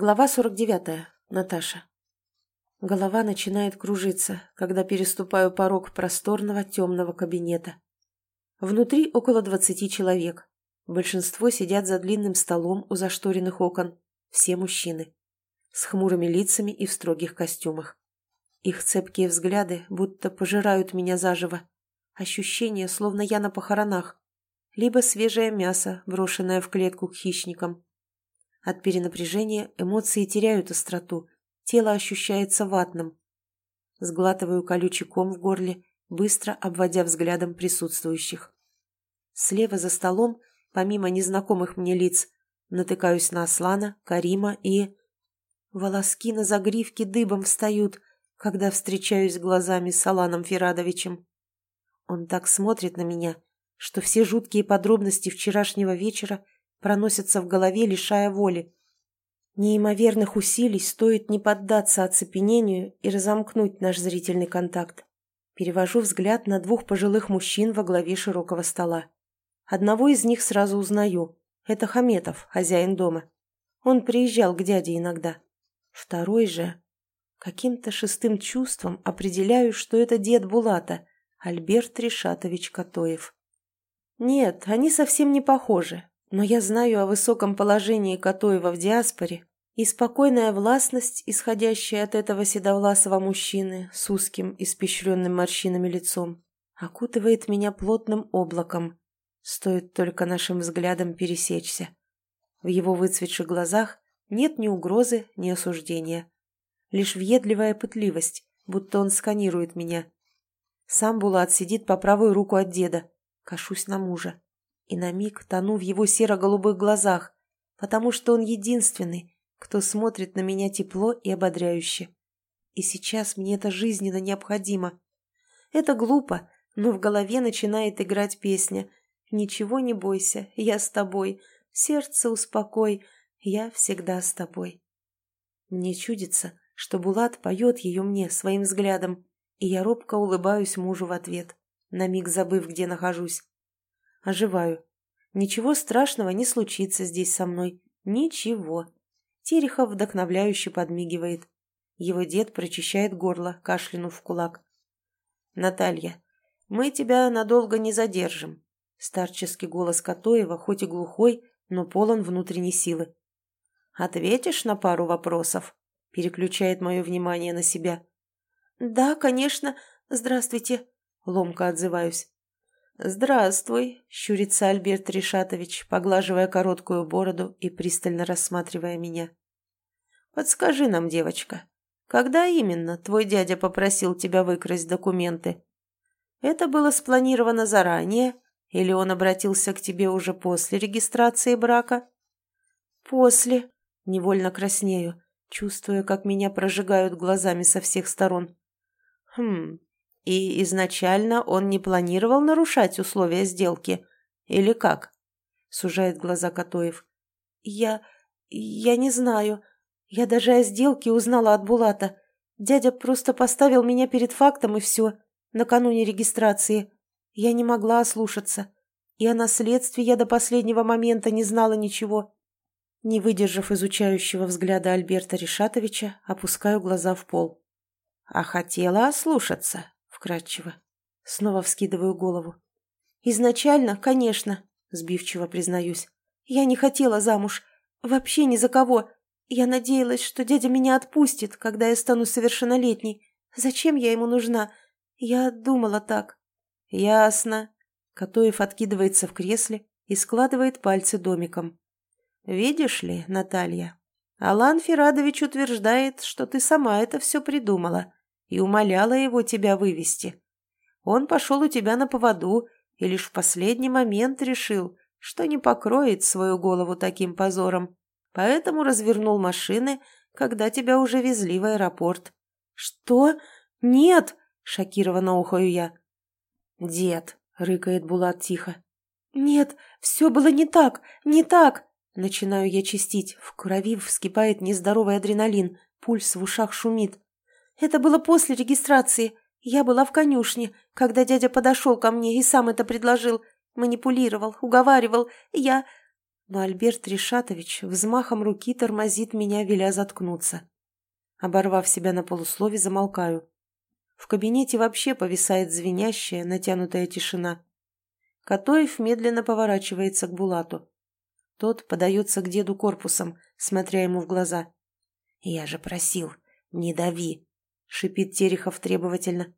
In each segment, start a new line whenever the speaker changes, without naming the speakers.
Глава 49. Наташа. Голова начинает кружиться, когда переступаю порог просторного темного кабинета. Внутри около двадцати человек. Большинство сидят за длинным столом у зашторенных окон. Все мужчины. С хмурыми лицами и в строгих костюмах. Их цепкие взгляды будто пожирают меня заживо. Ощущение, словно я на похоронах. Либо свежее мясо, брошенное в клетку к хищникам от перенапряжения эмоции теряют остроту, тело ощущается ватным. Сглатываю колючий ком в горле, быстро обводя взглядом присутствующих. Слева за столом, помимо незнакомых мне лиц, натыкаюсь на Аслана, Карима и... Волоски на загривке дыбом встают, когда встречаюсь глазами с Аланом Ферадовичем. Он так смотрит на меня, что все жуткие подробности вчерашнего вечера – проносятся в голове, лишая воли. Неимоверных усилий стоит не поддаться оцепенению и разомкнуть наш зрительный контакт. Перевожу взгляд на двух пожилых мужчин во главе широкого стола. Одного из них сразу узнаю. Это Хаметов, хозяин дома. Он приезжал к дяде иногда. Второй же... Каким-то шестым чувством определяю, что это дед Булата, Альберт Решатович Катоев. Нет, они совсем не похожи, но я знаю о высоком положении Катоева в диаспоре, и спокойная властность, исходящая от этого седовласого мужчины с узким, испещренным морщинами лицом, окутывает меня плотным облаком. Стоит только нашим взглядом пересечься. В его выцветших глазах нет ни угрозы, ни осуждения. Лишь въедливая пытливость, будто он сканирует меня. Сам Булат сидит по правую руку от деда. Кашусь на мужа и на миг тону в его серо-голубых глазах, потому что он единственный, кто смотрит на меня тепло и ободряюще. И сейчас мне это жизненно необходимо. Это глупо, но в голове начинает играть песня «Ничего не бойся, я с тобой, сердце успокой, я всегда с тобой». Мне чудится, что Булат поет ее мне своим взглядом, и я робко улыбаюсь мужу в ответ, на миг забыв, где нахожусь. Оживаю. Ничего страшного не случится здесь со мной. Ничего. Терехов вдохновляюще подмигивает. Его дед прочищает горло, кашлянув в кулак. «Наталья, мы тебя надолго не задержим». Старческий голос Катоева, хоть и глухой, но полон внутренней силы. «Ответишь на пару вопросов?» Переключает мое внимание на себя. «Да, конечно. Здравствуйте». Ломко отзываюсь. «Здравствуй», — щурится Альберт Решатович, поглаживая короткую бороду и пристально рассматривая меня. «Подскажи нам, девочка, когда именно твой дядя попросил тебя выкрасть документы? Это было спланировано заранее, или он обратился к тебе уже после регистрации брака?» «После», — невольно краснею, чувствуя, как меня прожигают глазами со всех сторон. «Хм, и изначально он не планировал нарушать условия сделки? Или как? Сужает глаза Катоев. Я... я не знаю. Я даже о сделке узнала от Булата. Дядя просто поставил меня перед фактом и все, накануне регистрации. Я не могла ослушаться. И о наследстве я до последнего момента не знала ничего. Не выдержав изучающего взгляда Альберта Решатовича, опускаю глаза в пол. «А хотела ослушаться?» Вкрадчиво. Снова вскидываю голову. «Изначально, конечно», — сбивчиво признаюсь. «Я не хотела замуж. Вообще ни за кого. Я надеялась, что дядя меня отпустит, когда я стану совершеннолетней. Зачем я ему нужна? Я думала так». «Ясно». Катоев откидывается в кресле и складывает пальцы домиком. «Видишь ли, Наталья, Алан Ферадович утверждает, что ты сама это все придумала и умоляла его тебя вывести. Он пошел у тебя на поводу и лишь в последний момент решил, что не покроет свою голову таким позором, поэтому развернул машины, когда тебя уже везли в аэропорт. «Что? Нет!» — шокированно ухаю я. «Дед!» — рыкает Булат тихо. «Нет, все было не так, не так!» Начинаю я чистить, в крови вскипает нездоровый адреналин, пульс в ушах шумит. Это было после регистрации. Я была в конюшне, когда дядя подошел ко мне и сам это предложил. Манипулировал, уговаривал. Я... но Альберт Решатович взмахом руки тормозит меня, веля заткнуться. Оборвав себя на полуслове, замолкаю. В кабинете вообще повисает звенящая, натянутая тишина. Котоев медленно поворачивается к Булату. Тот подается к деду корпусом, смотря ему в глаза. «Я же просил, не дави!» — шипит Терехов требовательно.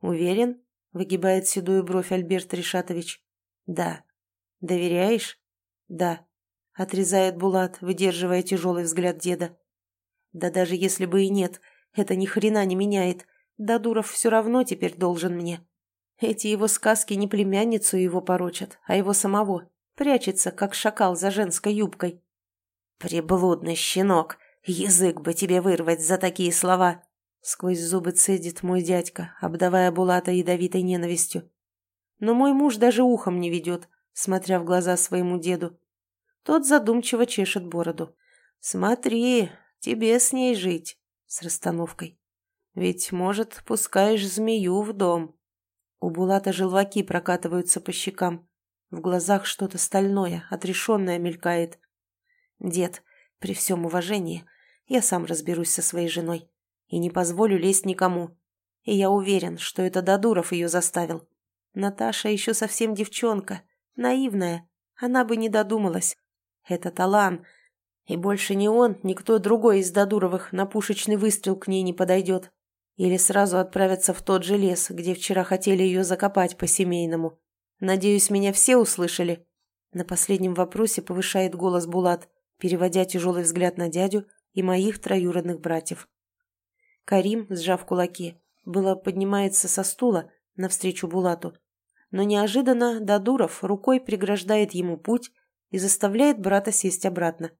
«Уверен?» — выгибает седую бровь Альберт Решатович. «Да». «Доверяешь?» «Да», — отрезает Булат, выдерживая тяжелый взгляд деда. «Да даже если бы и нет, это ни хрена не меняет. Дадуров все равно теперь должен мне. Эти его сказки не племянницу его порочат, а его самого. Прячется, как шакал за женской юбкой. «Приблудный щенок! Язык бы тебе вырвать за такие слова!» Сквозь зубы цедит мой дядька, обдавая Булата ядовитой ненавистью. Но мой муж даже ухом не ведет, смотря в глаза своему деду. Тот задумчиво чешет бороду. «Смотри, тебе с ней жить!» С расстановкой. «Ведь, может, пускаешь змею в дом?» У Булата желваки прокатываются по щекам. В глазах что-то стальное, отрешенное мелькает. «Дед, при всем уважении, я сам разберусь со своей женой и не позволю лезть никому. И я уверен, что это Дадуров ее заставил. Наташа еще совсем девчонка, наивная, она бы не додумалась. Это Талан, и больше ни он, ни кто другой из Дадуровых на пушечный выстрел к ней не подойдет. Или сразу отправятся в тот же лес, где вчера хотели ее закопать по-семейному. Надеюсь, меня все услышали?» На последнем вопросе повышает голос Булат, переводя тяжелый взгляд на дядю и моих троюродных братьев. Карим, сжав кулаки, было поднимается со стула навстречу Булату, но неожиданно Дадуров рукой преграждает ему путь и заставляет брата сесть обратно.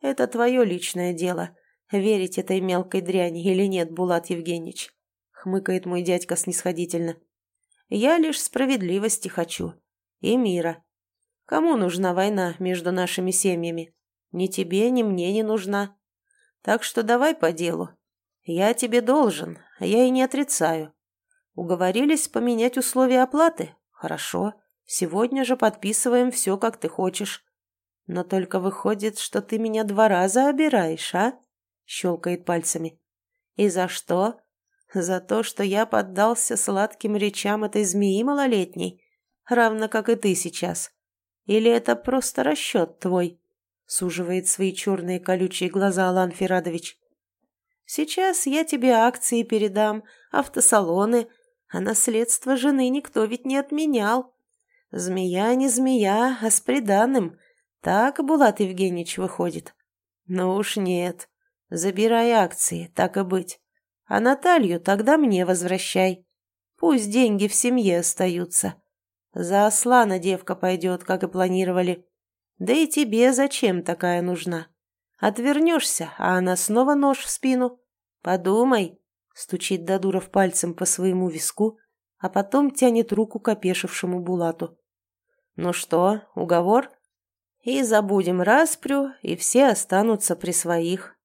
«Это твое личное дело», верить этой мелкой дряни или нет, Булат Евгеньевич?» — хмыкает мой дядька снисходительно. «Я лишь справедливости хочу. И мира. Кому нужна война между нашими семьями? Ни тебе, ни мне не нужна. Так что давай по делу. Я тебе должен, а я и не отрицаю. Уговорились поменять условия оплаты? Хорошо. Сегодня же подписываем все, как ты хочешь. Но только выходит, что ты меня два раза обираешь, а?» щелкает пальцами. «И за что? За то, что я поддался сладким речам этой змеи малолетней, равно как и ты сейчас. Или это просто расчет твой?» суживает свои черные колючие глаза Алан Ферадович. «Сейчас я тебе акции передам, автосалоны, а наследство жены никто ведь не отменял. Змея не змея, а с приданым. Так Булат Евгеньевич выходит?» «Ну уж нет. Забирай акции, так и быть. А Наталью тогда мне возвращай. Пусть деньги в семье остаются. За Аслана девка пойдет, как и планировали. Да и тебе зачем такая нужна? Отвернешься, а она снова нож в спину. Подумай, стучит Дадуров пальцем по своему виску, а потом тянет руку к опешившему Булату. Ну что, уговор? И забудем распрю, и все останутся при своих.